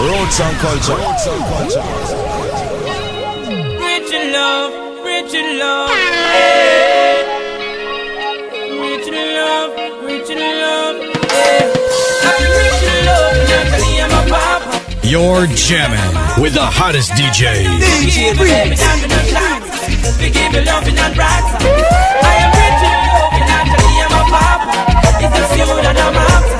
Roots and culture. Roots and culture. Rich in love, rich in love. Yeah. Rich in love, rich in love. Yeah. I'm rich in love, Natalie, I'm a papa. You're jamming with the hottest DJ. DJ Remix. We give loving and bright. I am rich in love, Natalie, I'm a papa. It's just you that I'm after.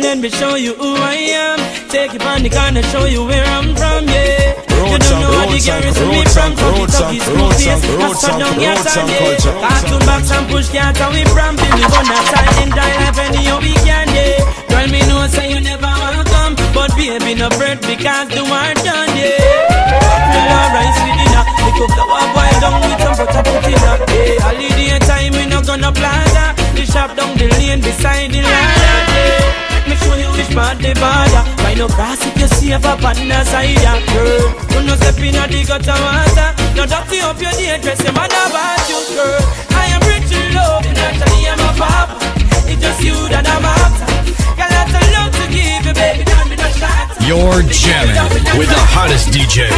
Let me show you who I am. Take you on the corner, show you where I'm from, yeah. You don't know how the girl is me from and- Tucky roots Tucky and- School roots Face. and- That's roots how and- down here roots and Sunday. culture. Cartoon box and push cat and we from Billy Gonna try and die life any how we can, yeah. Girl, me know say you never welcome, but baby no bread because the war done, yeah. Flour rice with dinner, we cook the one boil down with some butter put in her. Yeah, holiday time we no gonna plaza. The shop down the lane beside the ladder, yeah. You which part the border. Why no grass if you save up on the side, yeah, girl. You no step in the gutter water. No dirty up your day dress, your mother about you, girl. I am rich in love, and actually I'm a papa. It's just you that I'm after. Got lots of love to give you, baby. Don't be no shot. You're jamming with the hottest DJ.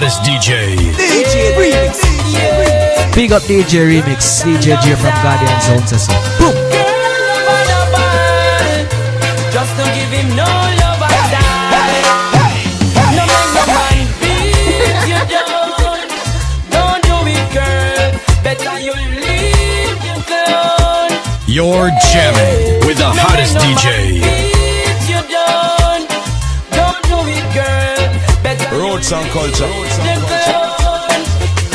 Hottest DJ. DJ Remix. Yeah, Big up DJ Remix, DJ J from Guardian Zone says so. Boom! girl, love and a ball. Just to give him no love and die. No make no man beat you down. Don't do it, girl. Better you leave you alone. You're jamming with the hottest DJ. Roots and culture. Roots and culture.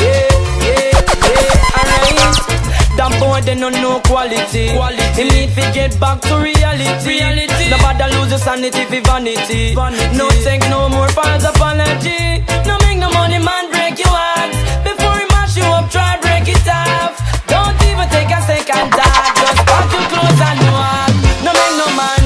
That boy they no know quality. quality. He need to get back to reality. reality. Nobody lose your sanity for vanity. vanity. No take no more false apology. No make no money man break your heart. Before he mash you up, try break it off. Don't even take a second thought. Just pack your clothes and walk. No make no man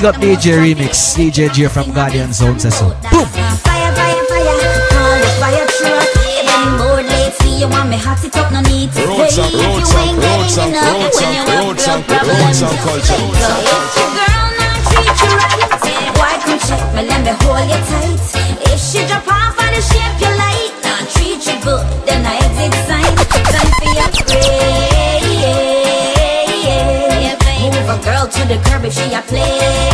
Big up DJ Remix, DJ J from Guardian Zone says so. Boom! Fire, fire, fire, call the fire truck. If any more late, see you want me hot it up, no need to Roots pay. and- If roots you and- ain't roots getting and- enough, roots when and- you have roots blood and- problems, roots and culture. So if your girl not treat you right, why come check me, let me hold you tight. If she drop off on the shape you like, not treat you good, then I exit sign. Time for your grade. Move a girl to the curb if she a play.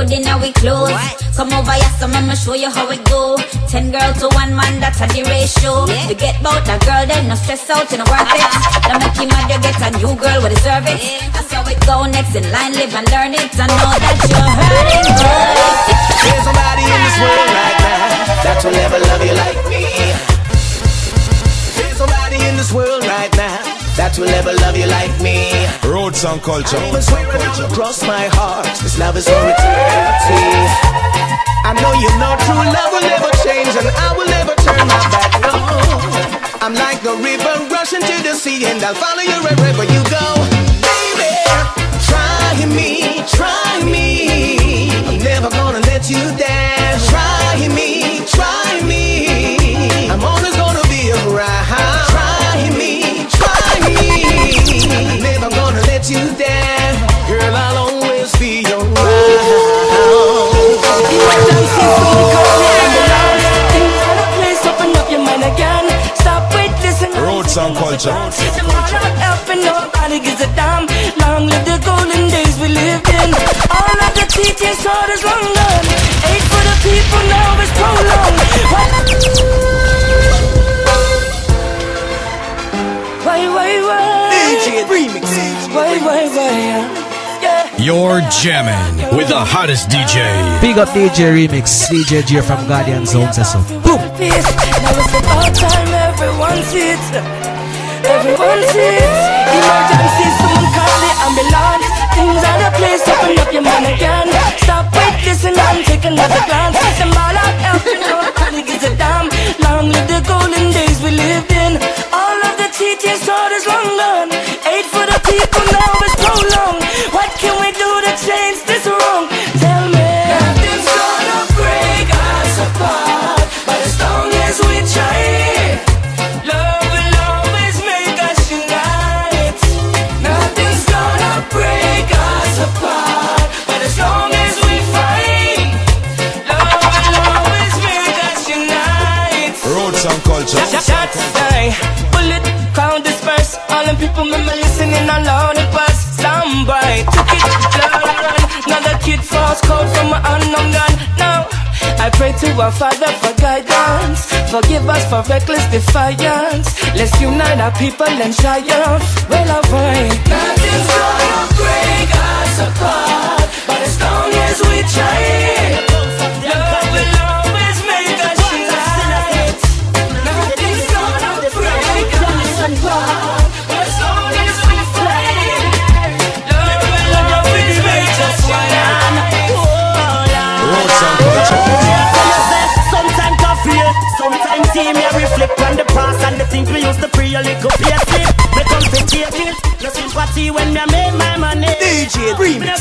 Money, look good in our clothes. Come over here, so I'ma show you how it go. Ten girls to one man, that's a the ratio. You get bout a girl, then no stress out, you know worth it. Uh-huh. Now make him mad, you get a new girl, we deserve it. That's how it go, next in line, live and learn it. I know that you're hurting, boy. There's nobody in this world right now that will ever love you like me. There's nobody in this world right now that will ever love you like me. Roots and culture. I swear it across my heart, this love is for eternity. I know you know true love will never change, and I will never turn my back. No, I'm like the river rushing to the sea, and I'll follow you wherever you go, baby. Try me, try me. I'm never gonna let you down. Try me, try me. I'm always gonna be around. Try me, let you down. Girl, I'll always be around. Please open your mind again. Stop with this and Roots and culture. The more I'm helping, nobody gives a damn. Long live the golden days we lived in. All of the teachings taught us long gone. Eight for the people, now it's prolonged. Why, why, why? DJ remix. Why, why, why? Yeah. You're jamming with the hottest DJ. Big up DJ Remix, DJ J from Guardian Zone says so. Boom! Peace. Now it's about time everyone sits. Everyone sits. Emergency, someone call the ambulance. Things are the place, open up your mind again. Stop wait, listen and take another glance. Them all out helping, nobody gives a damn. Long live the golden days we lived in. Teachings taught us long gone. Eight for the people, now it's people remember listening along the bus. Somebody took it, blood. Another kid falls cold from an unknown gun. Now I pray to our Father for guidance. Forgive us for reckless defiance. Let's unite our people and triumph. Well, avoid. Nothing's gonna break us apart, but as long as we try, love will always make us unite. Nothing's gonna break us apart, see me reflect on the past and the things we used to pre a little pay slip. Me come to take it, no sympathy when me make my money. DJ remix.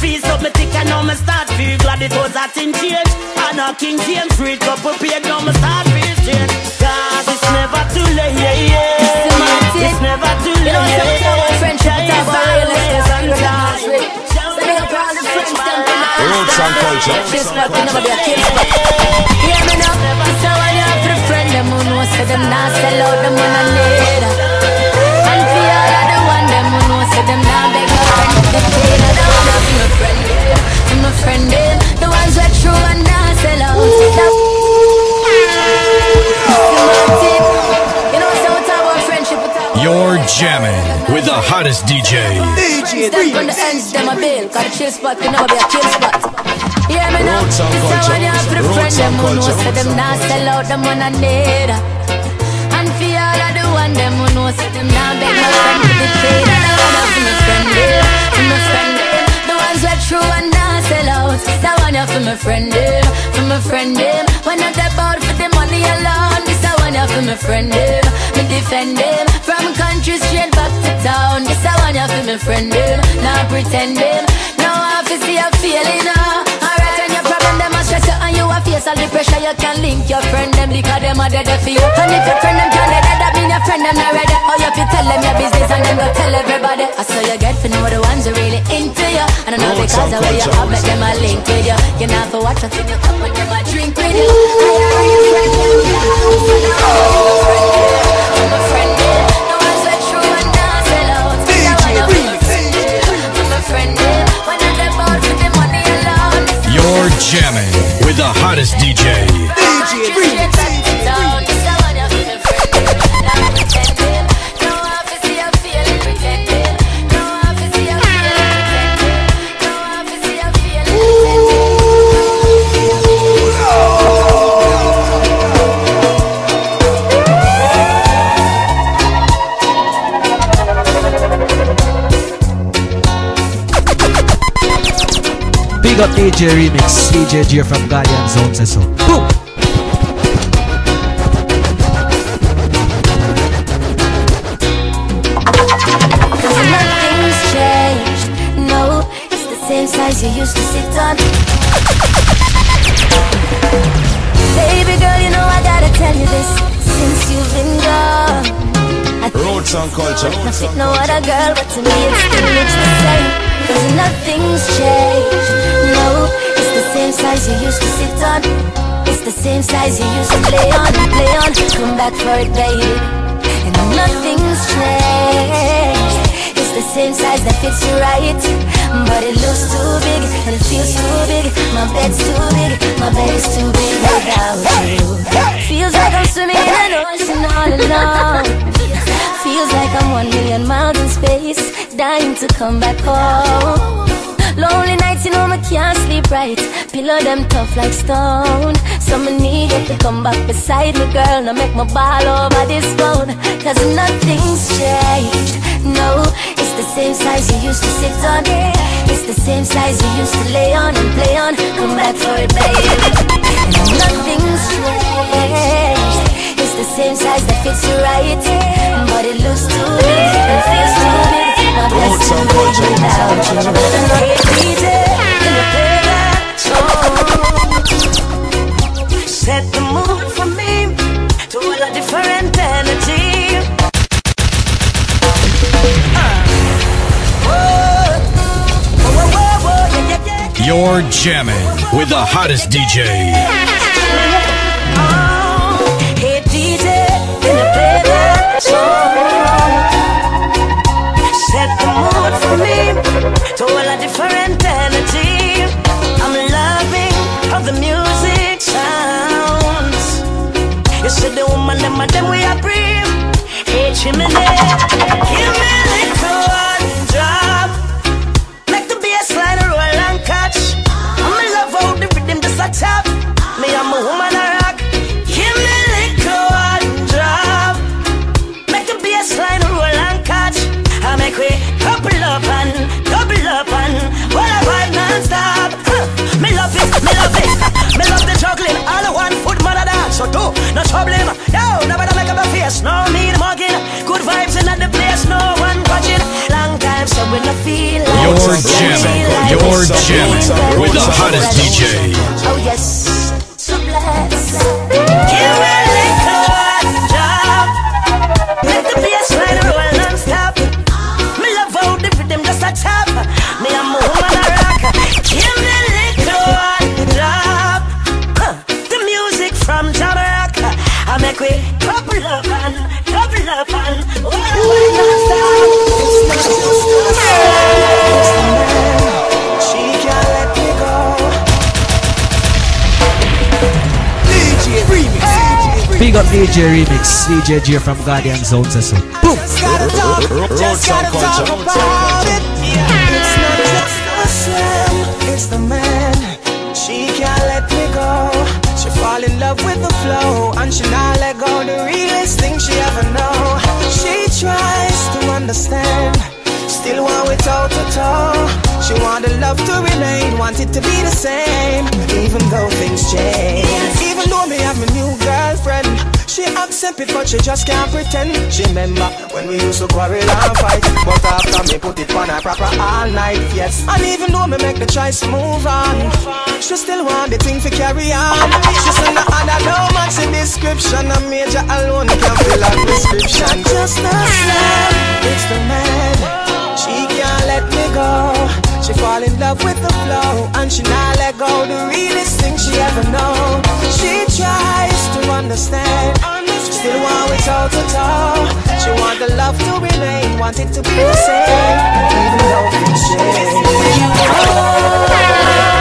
Fees up me thick and now me start feel glad it was a thing change. And a King James free couple paid now me start feel change. Cause it's never too late, yeah, yeah. It's never too late, You know, yeah, sometimes our friendship yeah. is about realness and recognize So culture. This gonna be a. Hear me now. You have them say them not them I need. And for all say them beg no friend my friend, yeah. I'm a friend. The ones true and You're jamming with the hottest DJ. DJ Step on the ends, them a bill Got a chill spot, can never be a kill spot Yeah, me know This culture. how when you have to friend them Who know culture. say them not sell out them when I need. And for all of the one them who know say them not beg my friend to the trade And I wanna for my friend them For my friend them The ones that true and not sell out That one you for my friend them For my friend them When I step out For my friend them Me defend them From country straight back to town. This I want you for my friend them Not pretend them Now I to see a feeling uh. Them a stress you And you a face all the pressure. You can link your friend them Because them a dead for you. And if your friend them can't dead That mean your friend them not ready. Or you have to tell them your business And then go tell everybody. I saw you get to know the ones who really into you. And I know Roots because and of where you culture. have Make them a link with you. You not for watch what's in your cup When them a drink with you. I are your friend them I'm a friend them The ones that true and not sell out DJ jamming with the hottest DJ. DJ Big up DJ Remix, DJ J from Guardian Zone says so. Boom! Nothing's changed. No, it's the same size you used to sit on. Baby girl, you know I gotta tell you this. Roots and culture. not fit no other girl, but to me it still looks the same. Cause nothing's changed. No, it's the same size you used to sit on. It's the same size you used to play on, play on. Come back for it, baby. And nothing's changed. It's the same size that fits you right. But it looks too big and it feels too big. My bed's too big, my bed is too big without you. Feels like I'm swimming in an ocean all alone. Feels like I'm one million miles in space, dying to come back home. Lonely nights, you know, me can't sleep right. Pillow them tough like stone. So me need you to come back beside me, girl. Now make my ball over this phone. Cause nothing's changed. No, it's the same size you used to sit on. It's the same size you used to lay on and play on. Come back for it, baby. Nothing's changed. It's the same size that fits you right. But it looks too big and feels too big. My bed's Roots too and big culture. without you. And I get DJ in the play that song. Set the mood for me to a different energy. You're jamming with the hottest DJ. Set the mood for me to a different energy. I'm loving how the music sounds. You see the woman, them we chimney, So do no trouble. Yo, never make up a face. No need mugging. Good vibes in the place. No one watching. Long time so we no feel like You're jamming. like You're jamming with the hottest DJ. Oh yes, DJ Remix, DJ J from Guardian Zone says so. Boom! Just gotta talk, just gotta talk about it. It's not just the slam, it's the man. She can't let me go. She fall in love with the flow, and she not let go. The realest thing she ever know. She tries to understand. Still want it toe to toe. She want the love to remain, want it to be the same, even though things change. Even though me have a new girlfriend, she accept it, but she just can't pretend. She remember when we used to quarrel and fight, but after me put it on her proper all night, yes. And even though me make the choice move on, she still want the thing to carry on. She said no other no match the description, a major alone can fill a prescription. Just a slam, it's the man. She can't let me go. She fall in love with the flow, and she not let go. The realest thing she ever know. She tries to understand. She still want it toe to toe. She want the love to remain, want it to be the same, even though things change. My oh.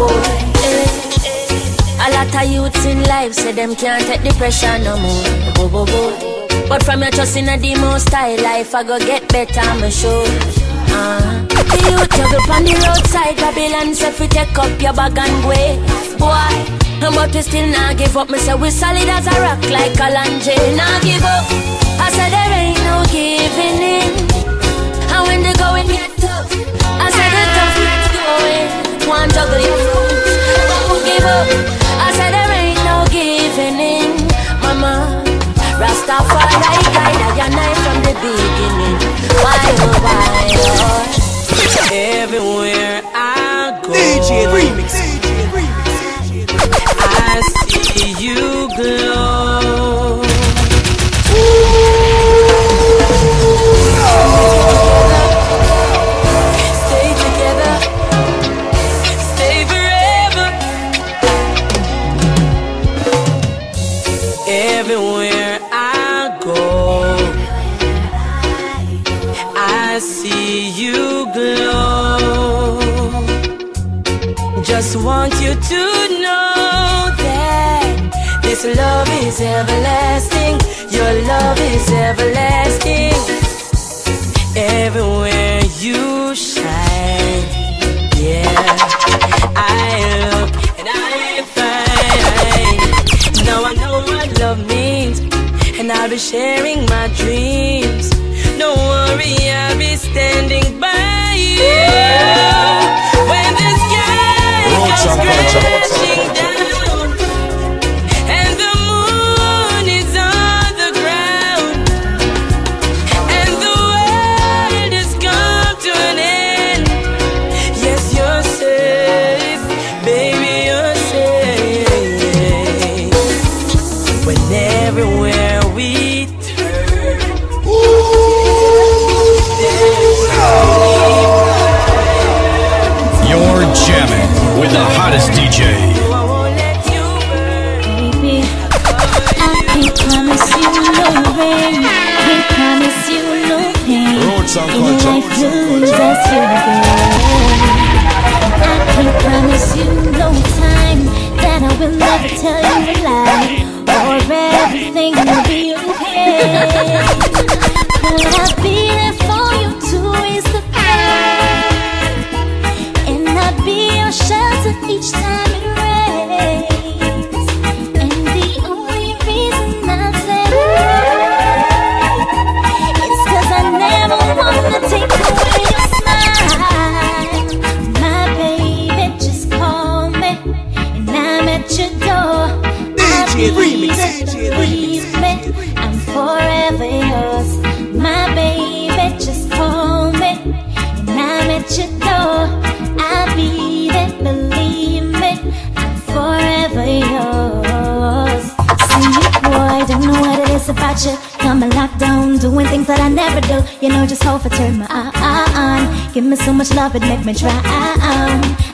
Boy. Eh. A lot of youths in life say them can't take the pressure no more. Bobo boy. But from your trust in a demo style life, I go get better, I'm sure. Uh, the youth juggle on the roadside, Babylon say fi take up your bag and go. Boy, but we still not give up. Me say we solid as a rock like a lunge. Not give up. I said there ain't no giving in. One juggle your fruits, don't give up. I said there ain't no giving in, Mama. Rastafari guide your knife from the beginning. Why oh why oh? Everywhere I go, DJ Remix. I see you glow. This love is everlasting. Your love is everlasting. Everywhere you shine, yeah. I look and I find. Now I know what love means, and I'll be sharing my dreams. Don't worry, I'll be standing by you when the sky comes crashing down I can't promise you no time that I will never tell you a lie or everything will be okay. But I'll be there for you and I'll be your shelter each time about you. Got me locked down, doing things that I never do. You know, just hold for turn my eye on. Give me so much love, it make me try.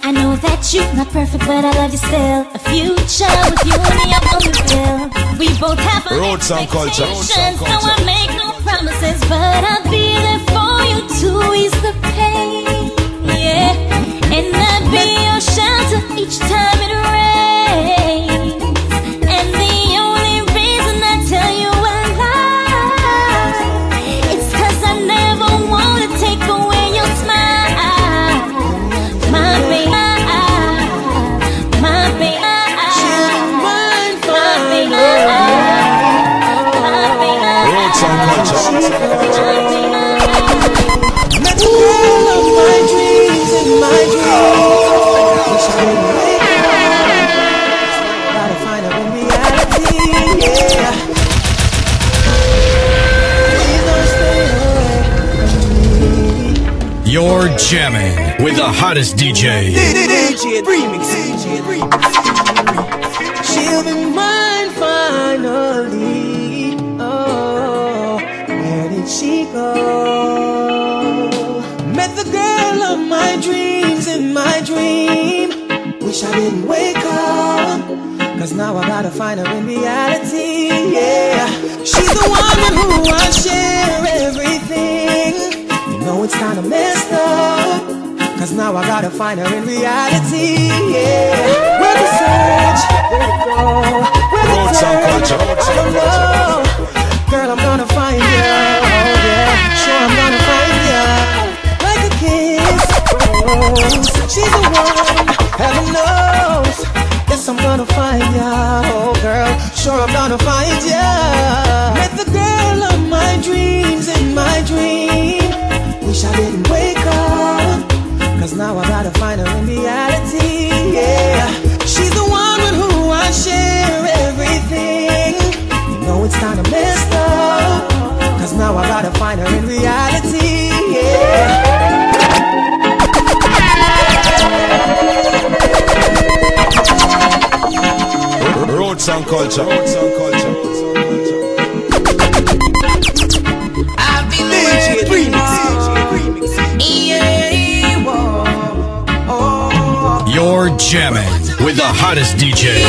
I know that you're not perfect, but I love you still. A future with you and me, I want to feel. We both have our Roots and culture. expectations, so I make no promises, but I'll be there for you to ease the pain. Yeah, You're jamming with the hottest DJ. DJ Remix. DJ Remix. She'll be mine finally. Oh, where did she go? Met the girl of my dreams in my dream. Wish I didn't wake up. Cause now I gotta find her in reality. Yeah, she's the woman who I share everything. It's kinda messed up. Cause now I gotta find her in reality. Yeah. Where to search? Where to go? Where to turn? I don't know. Girl, I'm gonna find you. Oh yeah. Sure, I'm gonna find you. Like a kiss. Oh, she's the one. Heaven knows. Yes, I'm gonna find ya. Oh, girl. Sure, I'm gonna find ya. Met the girl of my dreams in my dream. Wish I didn't wake up. Cause now I gotta find her in reality. Yeah. She's the one with who I share everything. You know it's kinda messed up. Cause now I gotta find her in reality. Yeah. Roots and culture. Hottest DJ.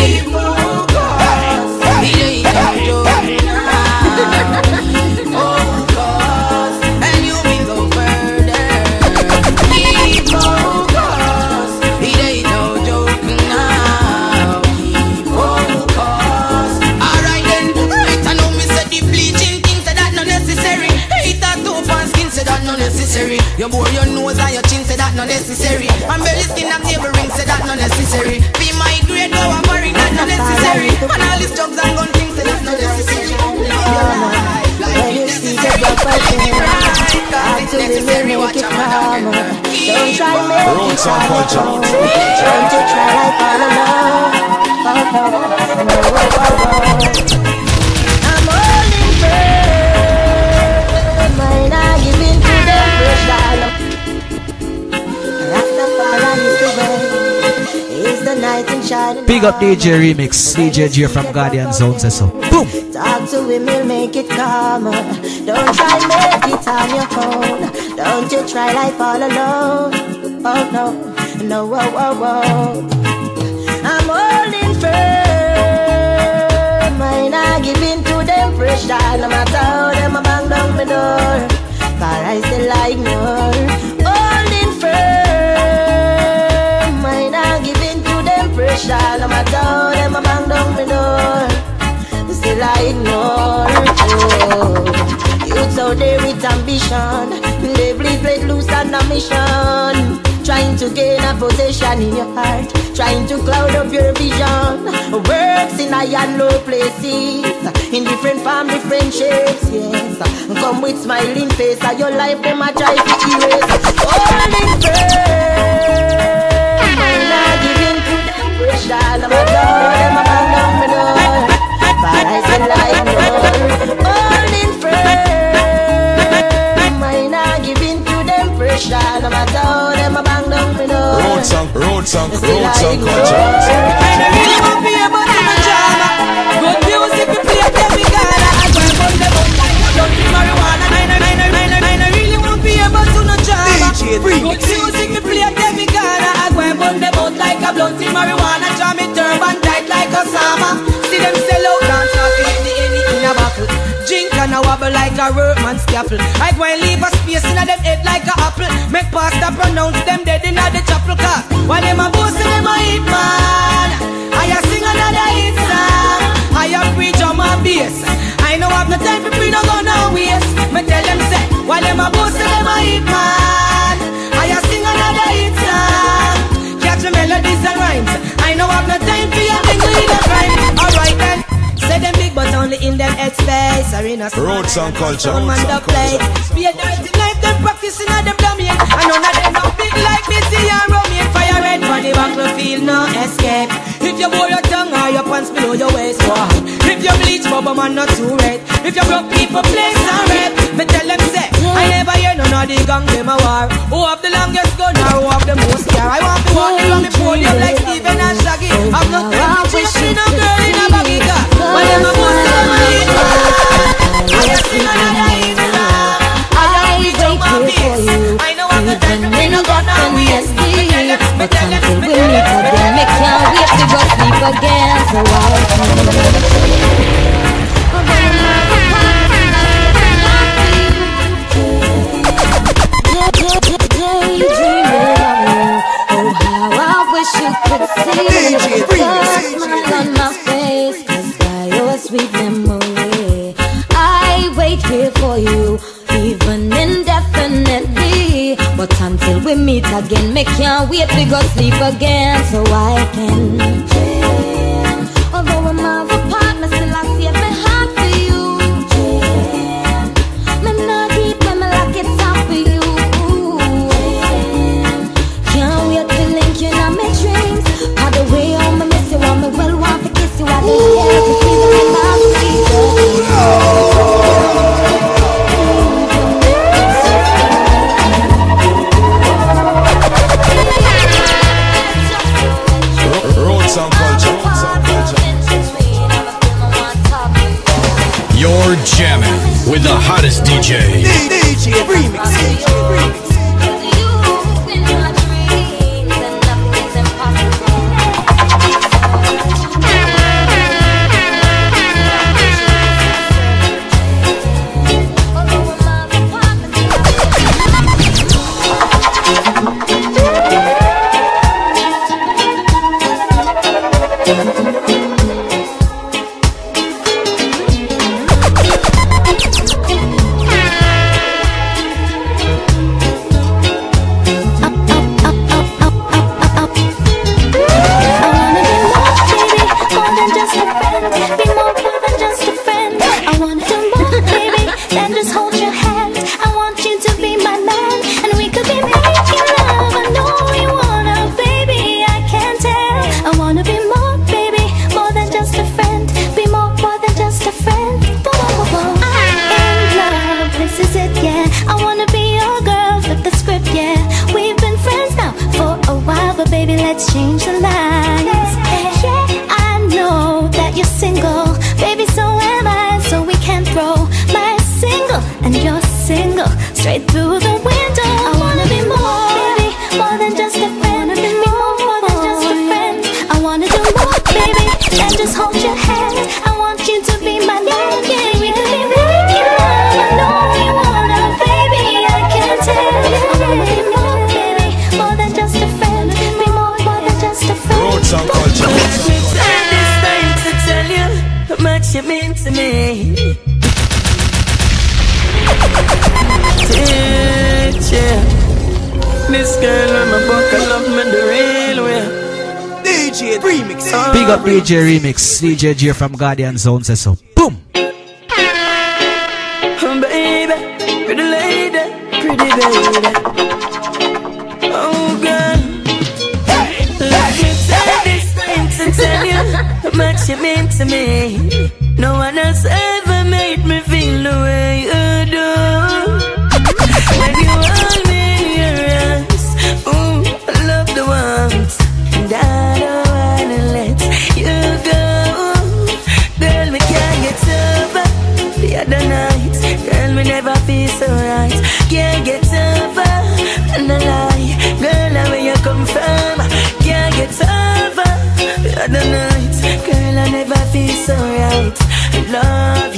Big up DJ Remix, DJ J from Guardian Zone says so. Boom! Talk to him, he'll make it calmer. Don't try make it on your own. Don't you try life all alone. Oh no, no, whoa, whoa, whoa. I'm holding firm. I'm not giving to them pressure. No matter how them a bang down my door. For I still like more. Pressure. No matter how them a bang down my door still I ignore. Oh, youths out there with ambition, they bleed, let loose on a mission. Trying to gain a possession in your heart, trying to cloud up your vision. Works in high and low places, in different form, different shapes. Yes, come with smiling face, and your life them a try to erase. Holding firm, not giving to them pressure. No matter them a bang down my. But I still like more Holding firm I not giving to them pressure No matter how them a bang down me door Roots and roots and Still roots I really want to be able to no drama. Good music we play them we gotta. I go and burn them up like a marijuana. I know, I know, I know, I know, really want to be able to no drama. Good music a blunt in marijuana. Draw me turban tight like Osama. See them sell out dance now in the any in a buckle. Drink and a wobble like a workman's scalpel. I go and leave a space in them head like a apple. Make pastor pronounce them dead in the chapel car. While them a boast them a hit man. I a sing another hit song. I a preach on my bass. I know I've no time for free no go no waste. Me tell them say, while them a boast them a hit man. I a sing another hit song. The melodies and rhymes. I know I've no time for your mingle in a crime. Alright then. Say them big but only in them head space Or in a Roots and culture, Some man roots the and culture. Be a dirty knife them practicing at them domain. And none of them no big like Missy and Romaine Fire red for the battlefield no escape. If you bore your tongue or your pants below your waist why? If you bleach bubble man not too red. If you broke people place and rap Me tell them say I never hear none of the gang them a war. Who have the longest gun or who have the most car I want to walk around the podium like Steven and Shaggy. Have no time to chase no girl in a baggy car. When them a bust them a hit I just sing another we no got But until we meet again, wait to go sleep again you Oh how I wish you could see The smile on my by your sweet memory I wait here for you. we meet again. Make can't wait to go sleep again, so I can dream. Although I'm out of partner, still I save my heart for you. Dream, Me not deep, me lock it up for you. Dream. Can't wait to link you in my dreams. By the way, I'm miss you, I'm well want to kiss you. I don't care. You're jamming with the hottest DJ. DJ remix. Big up DJ Remix, DJ from Guardian Zone says so. Boom! Baby, pretty lady, pretty baby. Oh, to me.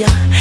you.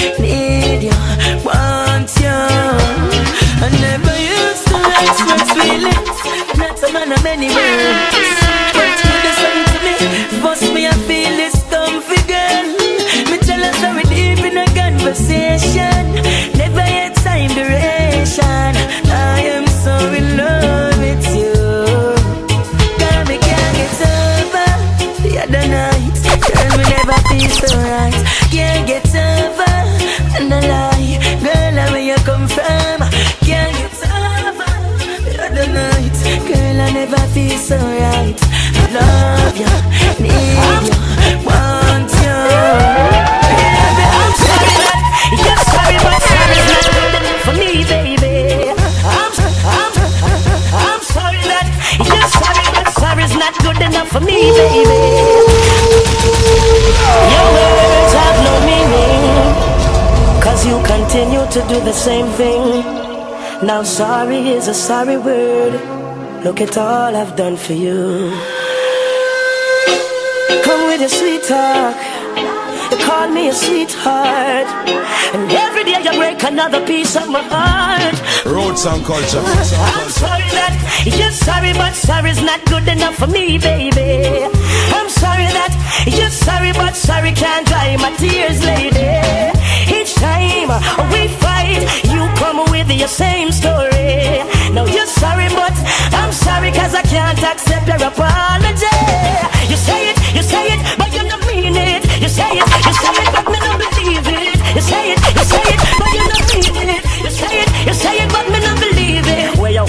same thing. Now sorry is a sorry word. Look at all I've done for you. Come with your sweet talk. You call me a sweetheart. And every day you break another piece of my heart. Road and culture. I'm sorry that you're sorry, but sorry's not good enough for me, baby. I'm sorry that you're sorry, but sorry can't dry my tears, lady each time uh, we fight, you come with your same story. Now you're sorry, but I'm sorry, cause I can't accept your apology. You say it, you say it, but you don't mean it. You say it, you say it, but me don't believe it. You say it, you say it, but you don't mean it. You say it, you say it, but me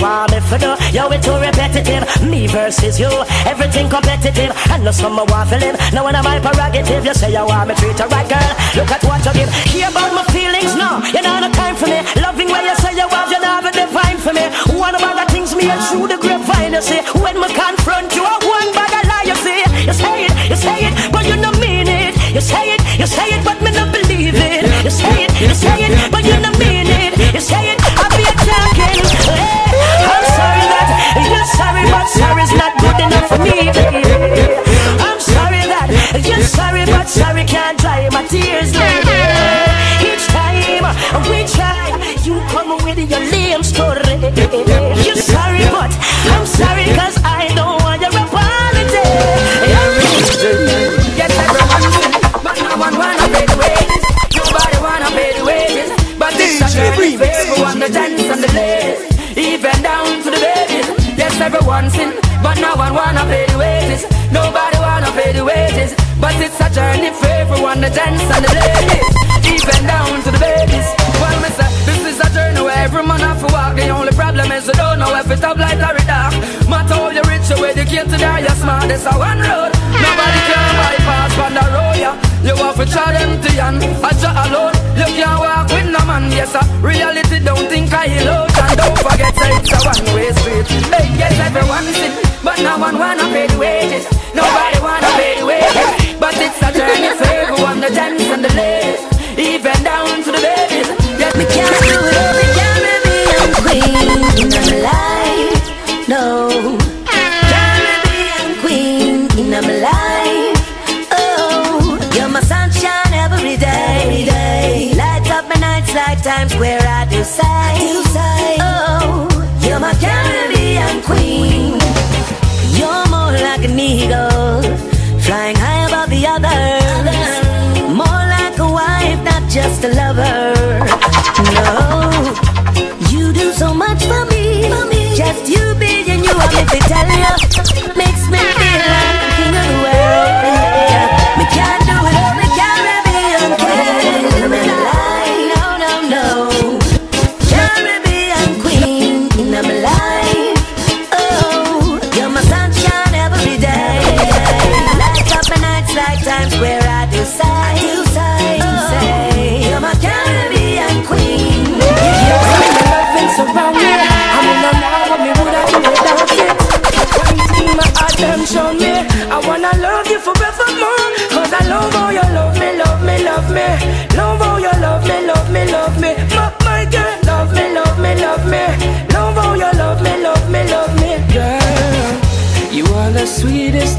want me for do? Yo, it's too repetitive. Me versus you, everything competitive. Know want to live. Now when I'm my prerogative, you say you want me treat her right, girl. Look at what you give. Hear about my feelings? No, you know no time for me. Loving when you say you want, you never divine for me. One of the things me and through the grapevine, you see. When me confront you, one bag of lie, you see. You say it, you say it, but you don't mean it. You say it, you say it, but me not believe it. You say it, you say it, but you don't mean it. You say it, me. I'm sorry that you're sorry, but sorry can't dry my tears. baby. Each time we try, you come with your lame story. You're sorry, but I'm sorry cause I don't want your apology. Yes, everyone sin, but no one wanna pay the wages. Nobody wanna pay the wages. But a everyone, the gents and the ladies, even down to the babies. Yes, everyone sin, but no one wanna pay the wages. Nobody wanna pay the wages. But it's a journey for everyone, the gents and the ladies, even down to the babies. Well, say, this is a journey where every man have to walk. The only problem is you don't know if it's up light or dark. Matter how you rich or educated or you smart, it's a one road. Nobody can You have to try to yan. I just alone, you can't walk with no man. Yes, sir. Reality don't think I out and don't forget say it's a one-way street. Hey, yes, everyone sin, but no one wanna pay the wages. Nobody wanna pay the wages, but it's a journey for everyone, the gents and the ladies, even down to the babies. Yes, Me can't do it eagle, flying high above the others. More like a wife, not just a lover. No,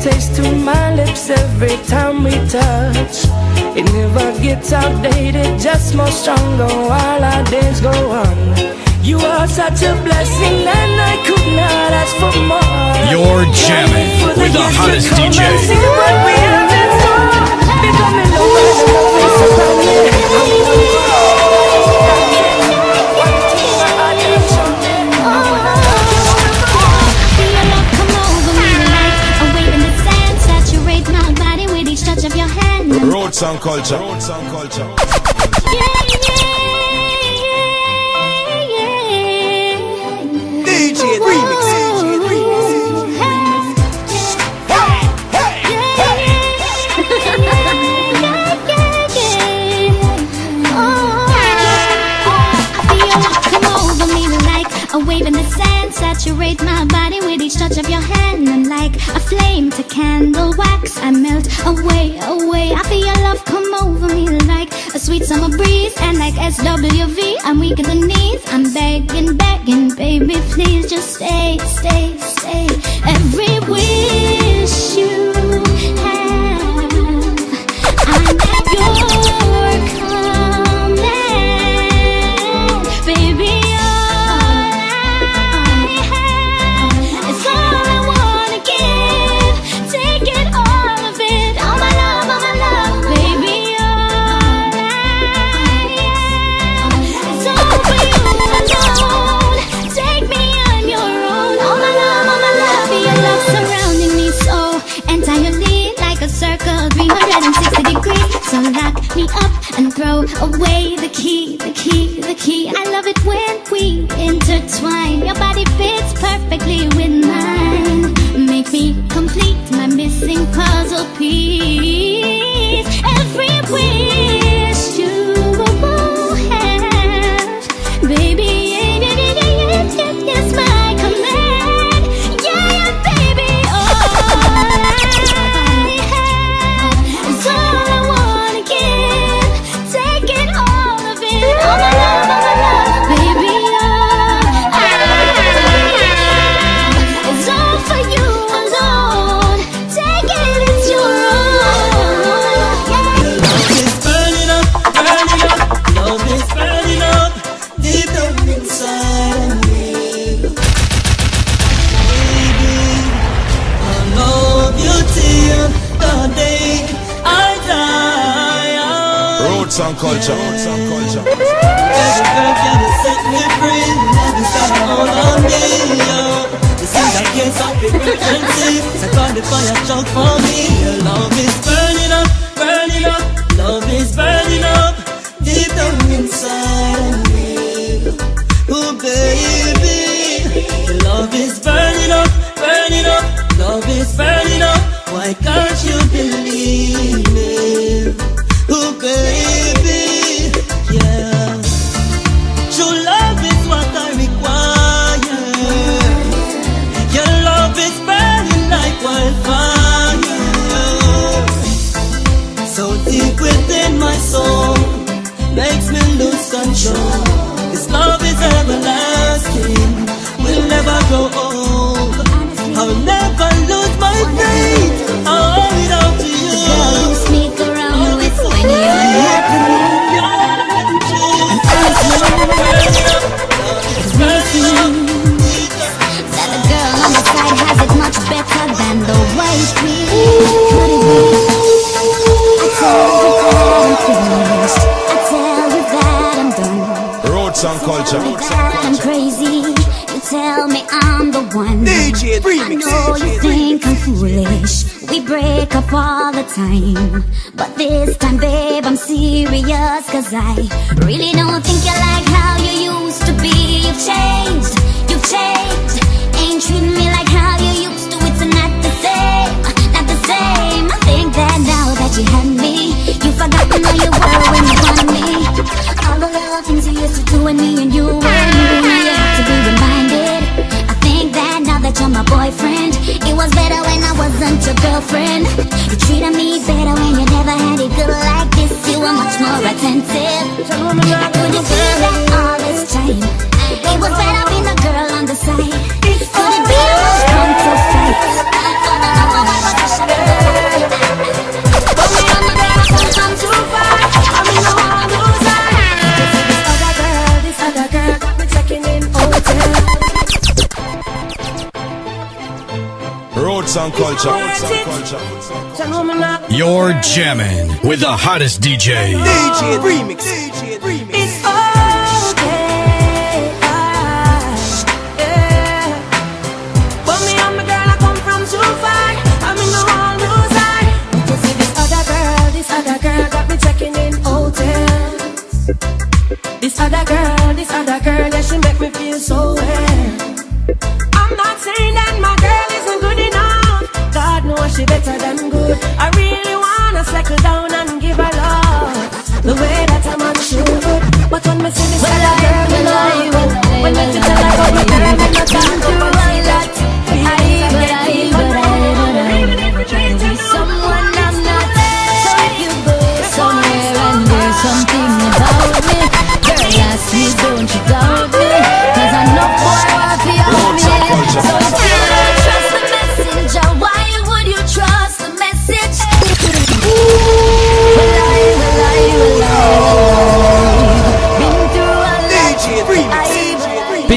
taste to my lips every time we touch. It never gets outdated, just more stronger while our days go on. You are such a blessing, and I could not ask for more. You're jamming For with the hottest DJ. see what we have in store. Becoming over the loving surround and culture. Roots and culture. Yeah, yeah, yeah. DJ Remix. DJ Remix. A wave in the sand, saturate my body with each touch of your hand. And like a flame to candle wax, I melt away, away. I feel sweet summer breeze. And like SWV, I'm weak in the knees. I'm begging, begging, baby, please just stay, stay, stay. Every wish throw away the key, the key, the key. I love it when we intertwine. Your body fits perfectly So call the fire Roots and culture. that I'm crazy. You tell me I'm the one. DJ I know you think I'm foolish. We break up all the time. But this time, babe, I'm serious. Cause I really don't think you like how you used to be. You've changed, you've changed. Ain't treating me like how you used to. It's not the same, not the same. I think that now that you had me, you forgotten how you Wasn't your girlfriend. You treated me better when you never had it good like this. You were much more attentive. Couldn't feel that all this time. It was better being a girl on the side. Could it be Roots and culture. Roots. You're jamming with the hottest DJ. DJ remix. DJ remix. Better than good. I really wanna settle down and give her love the way that a man should. But when me see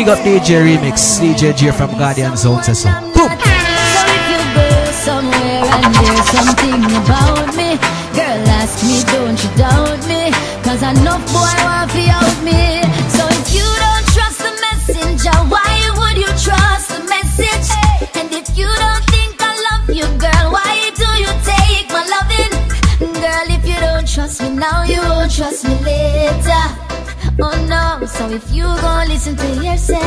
Big up DJ Remix, DJ J from Guardian Sound System. Boom! So if you go somewhere and something about me, girl, ask me, don't you doubt me? Cause enough boy want to out me. So if you don't trust the messenger, why would you trust the message? And if you don't think I love you, girl, why do you take my loving? now you won't trust me later. Oh no, if you gon' listen to yourself,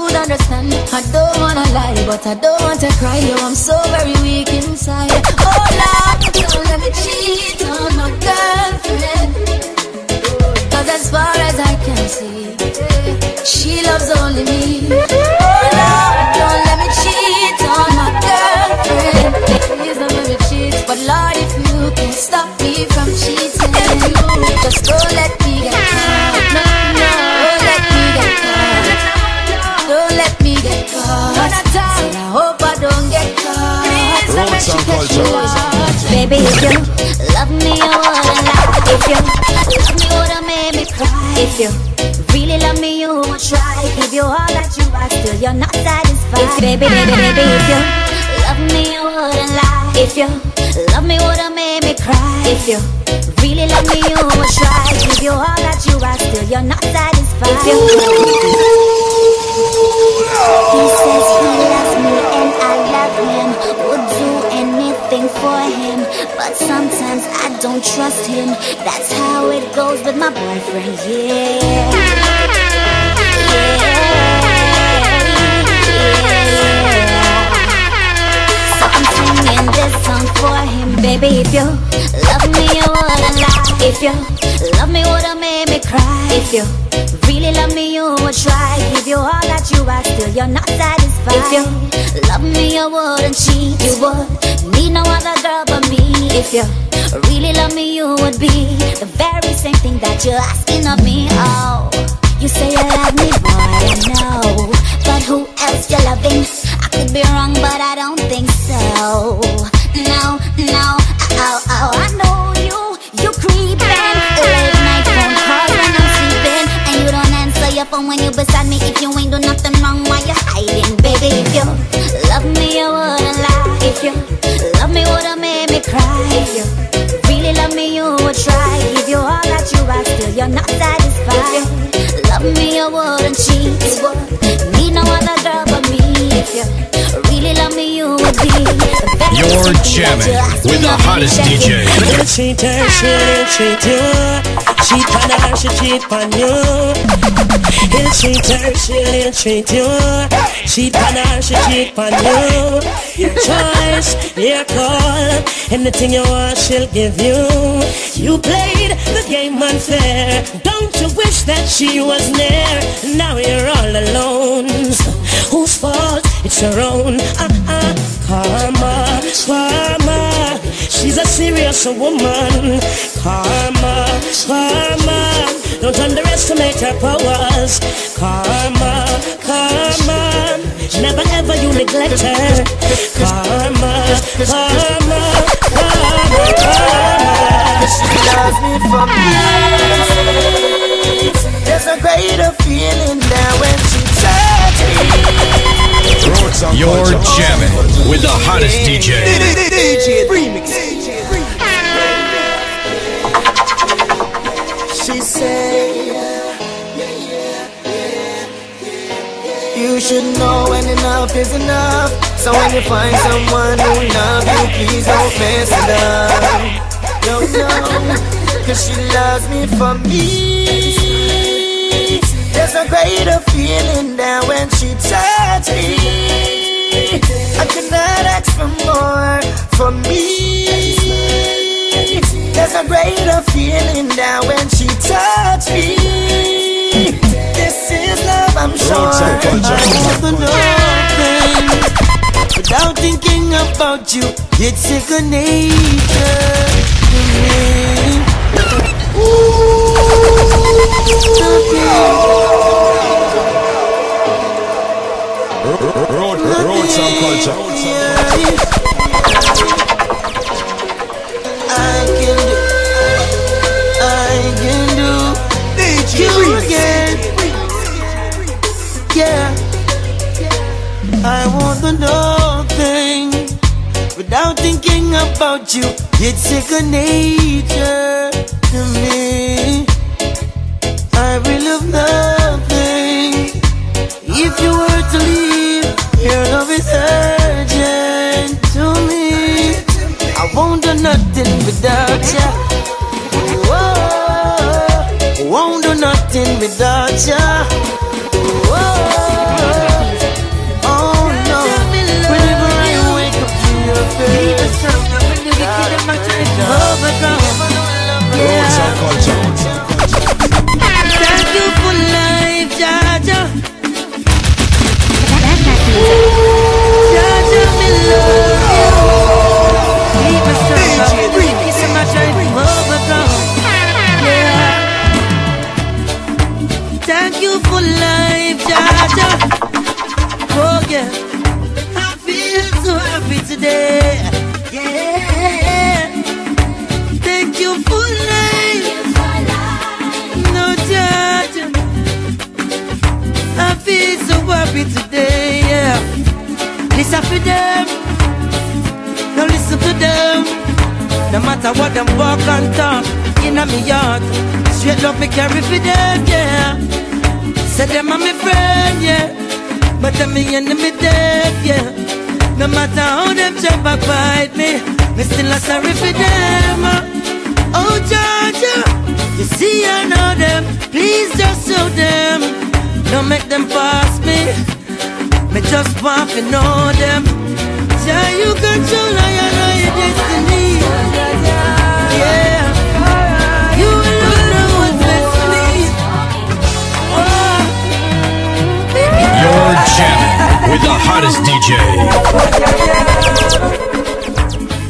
would understand. I don't wanna lie, but I don't want to cry. Yo, I'm so very Song culture. Baby, if you love me, you wouldn't lie. If you love me, oh, would've made me cry. If you really love me, you would try. Give you all that you are, still you're not satisfied. If baby, baby, baby, if you love me, oh, you wouldn't lie. If you love me, oh, would've made me cry. If you really love me, you would try. Give you all that you are, still you're not satisfied. If you he says he loves me and I love him. Would do anything for him. But sometimes I don't trust him. That's how it goes with my boyfriend, yeah. Baby. If you love me, you wouldn't lie. If you love me, would've made me cry. If you really love me, you would try. Give you all that you are, still you're not satisfied. If you love me, you wouldn't cheat. You would need no other girl but me. If you really love me, you would be the very same thing that you're asking of me. Oh, you say you love me, boy, I know. But who else you're loving? I could be wrong, but I don't think so. No, no, oh, oh, I know you, you creeping. Late night phone calls when I'm sleeping, and you don't answer your phone when you're beside me. If you ain't do nothing wrong, why you hiding, baby? If you love me, you wouldn't. If you love me, would've made me cry. If you really love me, you would try. Give you all that you are, still you're not satisfied. If you love me, you wouldn't cheat. You would need no other girl but me. If you really love me, you would be You're same thing that jamming with the hottest. DJ. Cheat on her, she cheat on you. He'll treat her, she'll treat you. Cheat on her, she cheat on you. Your choice, your call. Anything you want, she'll give you. You played the game unfair. Don't you wish that she was near? Now you're all alone. Whose fault? It's your own. Uh-uh. Karma, karma. She's a serious woman. Karma, karma. Don't underestimate her powers. Karma, karma. Never ever you neglect her. Karma, karma, karma, karma. She loves me for me. There's a greater feeling now when she touches me. You're jamming with the hottest DJ. DJ remix. You should know when enough is enough. So when you find someone who love you, please don't mess it up. No, no, cause she loves me for me. There's a greater feeling now when she touches me. I cannot ask for more for me. There's a greater feeling now when she touches me. This is love, I'm sure. I never know without thinking about you. It's second nature to me. Road, road song culture. I can about you. It's second nature to me. I will love nothing if you were to leave. Your love is urgent to me. I won't do nothing without ya. Whoa, won't do nothing without ya. Today. Yeah. Listen for them. No listen to them. No matter what them walk and talk in a me yard. Straight love me carry for them, yeah. Say them are my friend, yeah. But them me enemy dead, yeah. No matter how them jump to bite me, me still a sorry for them. Uh. Oh, Georgia, you see I know them. Please just show them. Don't make them pass me. Just to know them. Yeah, you control I know your destiny. Yeah. You alone know what's best for me. Oh. You're jamming with the hottest DJ.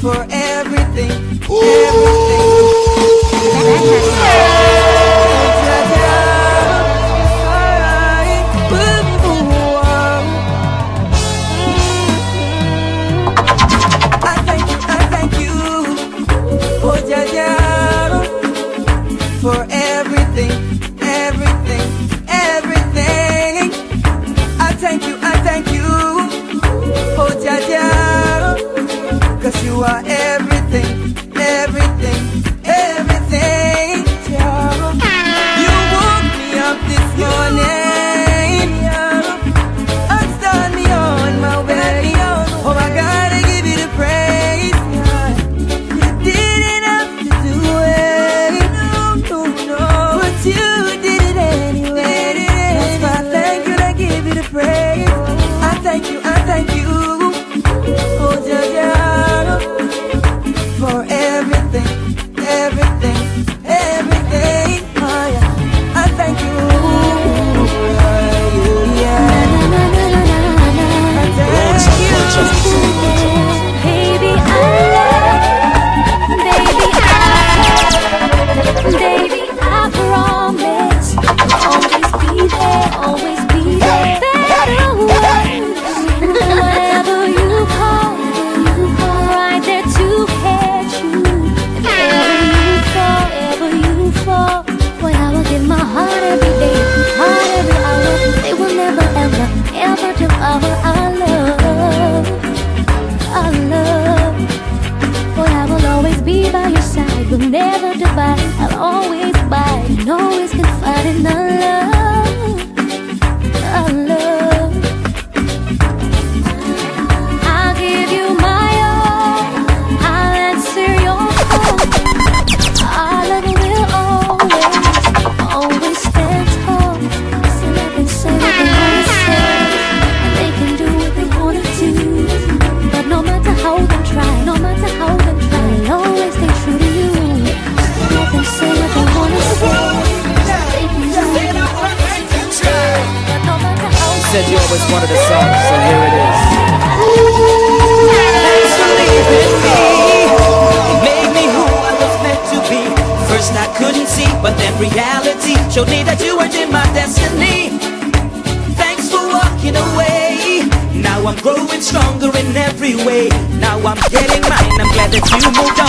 For everything, everything. one of the songs, so here it is. Thanks for leaving me. It made me who I was meant to be. First I couldn't see, but then reality showed me that you were in my destiny. Thanks for walking away. Now I'm growing stronger in every way. Now I'm getting mine. I'm glad that you moved.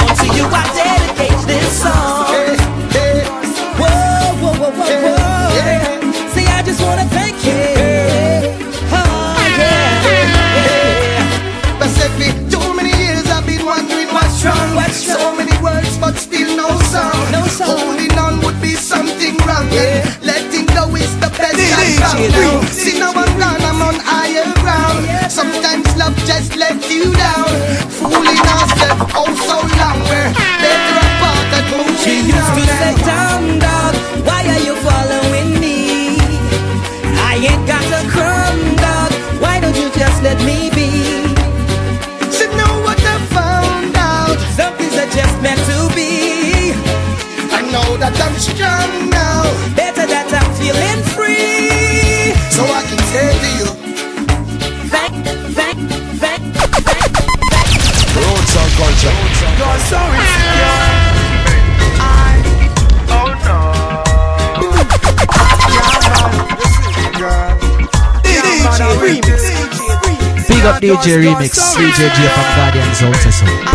Big up DJ Remix, DJ J from Guardians Outer Sound.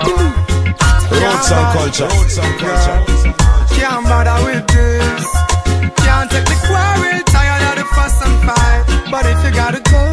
Boom! Roots culture. Culture. Can't bother with this. Can't take the quarrel, tired of the fuss and fight. But if you gotta go.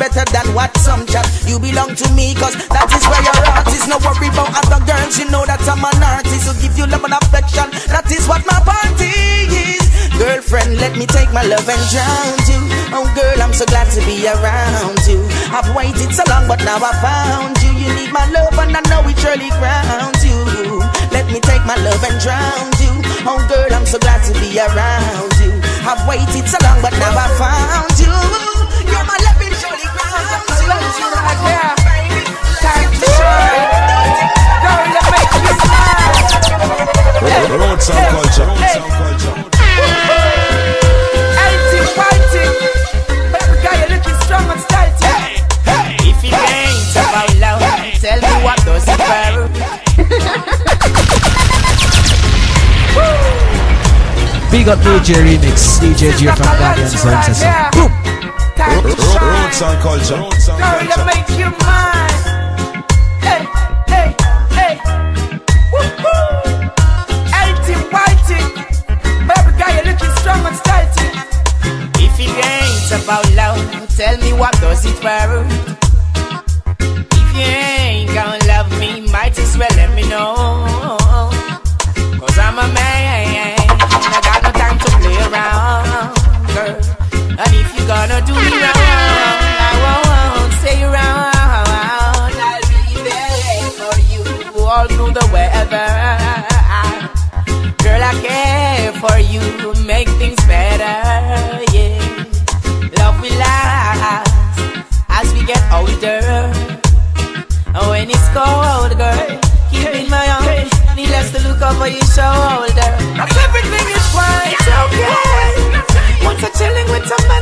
better than what Roots and culture. Fighting. Guy, looking strong and if it love, tell me what does it. Big up DJ Remix, DJ G from Guardian Sound System. Boom! Roots and culture. Girl, you make you mine. about love, tell me what does it matter? If you ain't gonna love me, might as well let me know. Cause I'm a man, and I got no time to play around, girl. And if you're gonna do me wrong, it's cold, girl. Keeping my arms, needless to look over your shoulder. Not everything is quite okay. Once you're chilling with somebody.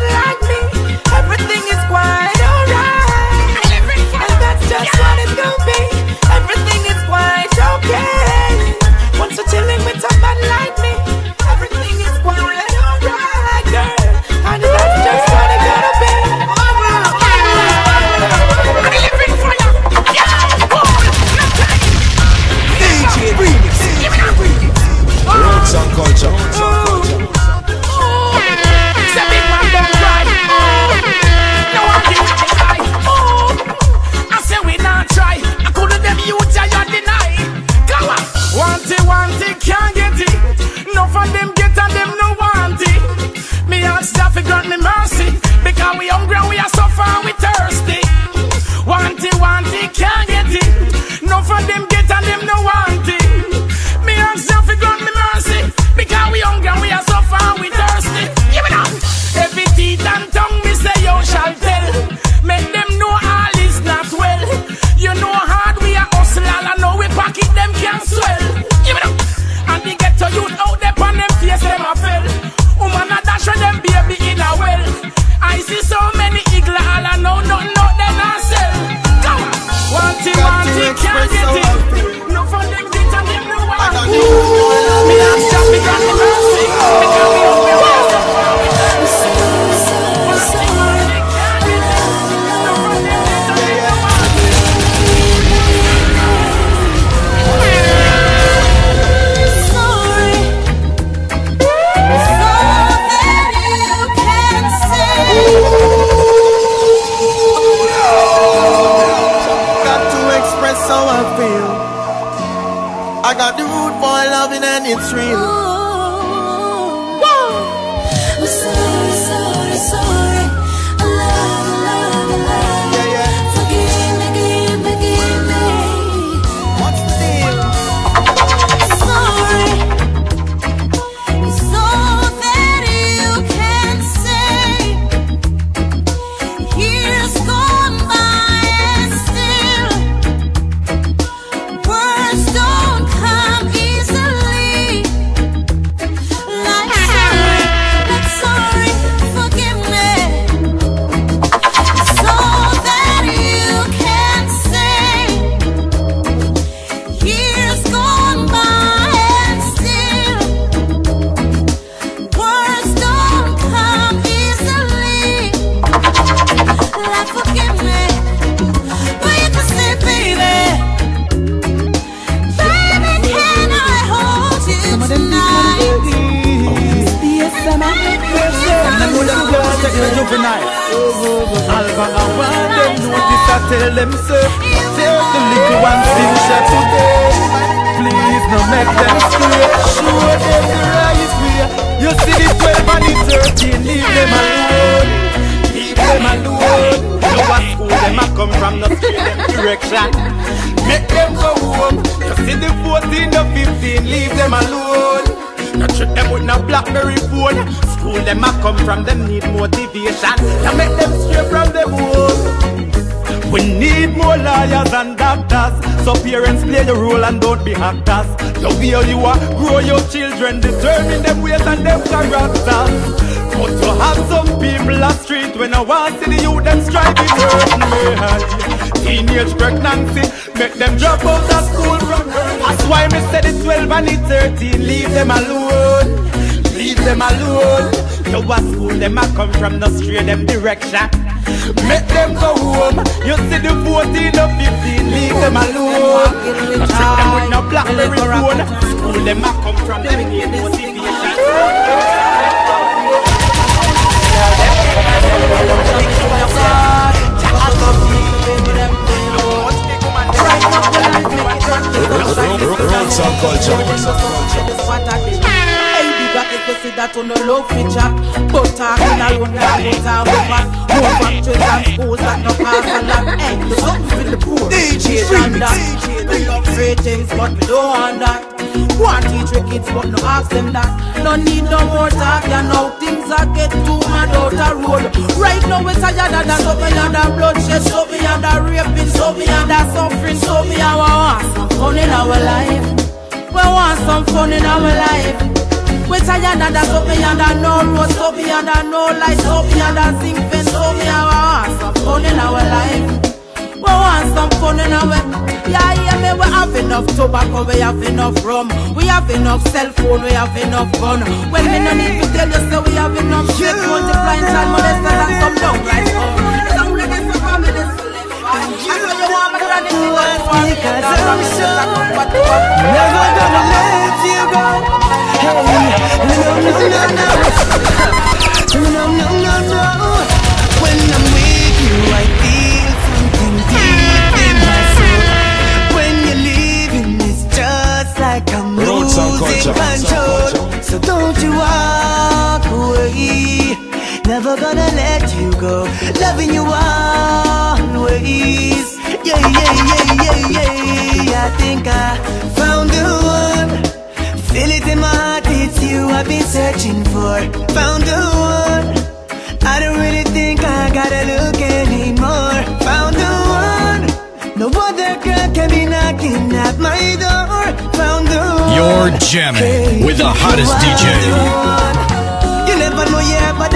Tell them so. Take the little ones finish it today. Please no make them stray. Show them the right way. You see the 12 and the 13, leave them alone. Leave them alone. You what school them a come from, no straight direction. Make them go home. You see the 14, the 15, leave them alone. Not trick them with no Blackberry phone. School them a come from, them need motivation. You make them stray from them home. We need more lawyers and doctors. So parents play the role and don't be actors. The way you are, grow your children, determine them ways and them characters. But you have some people a street when I want to see the youth them striving hurt me. Teenage pregnancy, make them drop out of school from birth. That's why me say the 12 and the 13, leave them alone. Leave them alone. You what school them a come from, no stray them direction. Make them go home. You see the 14 or 15, leave them alone. I trick them with no blackberry phone. School them a come from, them need motivation. Roots and culture. Hey, bigger if you see that on the low feature But talking around that put our woman. More factories and schools that no pass a lot. Hey, the something for the poor. DJ and that. We love great things but we don't want that. Want teach your kids but no ask them that. No need no more talk, you know. Things are get too mad out the road. Right now it's tired of that So me under bloodshed, so me under raping So me under suffering, so me I want some fun in our life. We want some fun in our life we tired that, so me under no road, so me under no light, so me under zinc fence, so me have want some fun in our life. We want some fun in our Yeah, yeah, me, we have enough tobacco, we have enough rum, we have enough cell phone, we have enough gun. Well, me no need to tell you, so we have enough shit, multiplying child molesters and some down like fun. It's a reggae no, no, no, no, no, no, no. When I'm with you, I feel something deep. When you're it's just like I'm losing control. So don't you walk away. Never gonna let you go. Loving you always. Yeah, yeah, yeah, yeah, yeah. I think I found the one. Feel it in my heart, it's you I've been searching for. Found the one. I don't really think I gotta look anymore. Found the one. No other girl can be knocking at my door. Found the one. You're jamming with the hottest DJ. You never know, yeah, but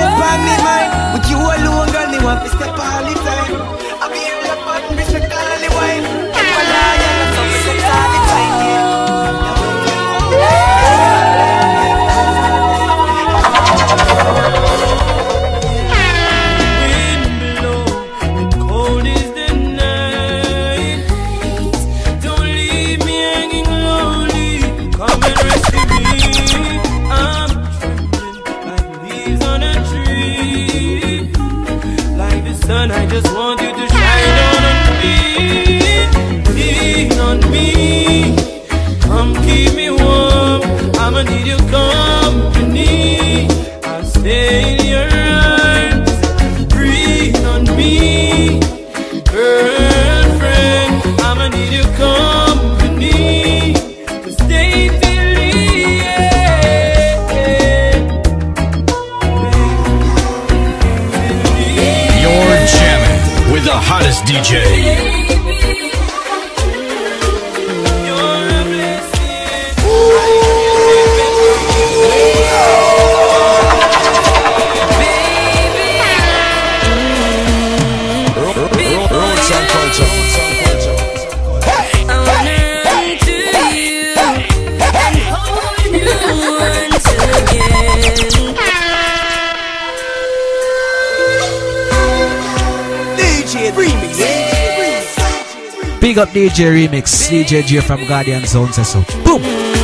Big up DJ Remix, DJ J from Guardian Zone says so. Boom!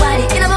body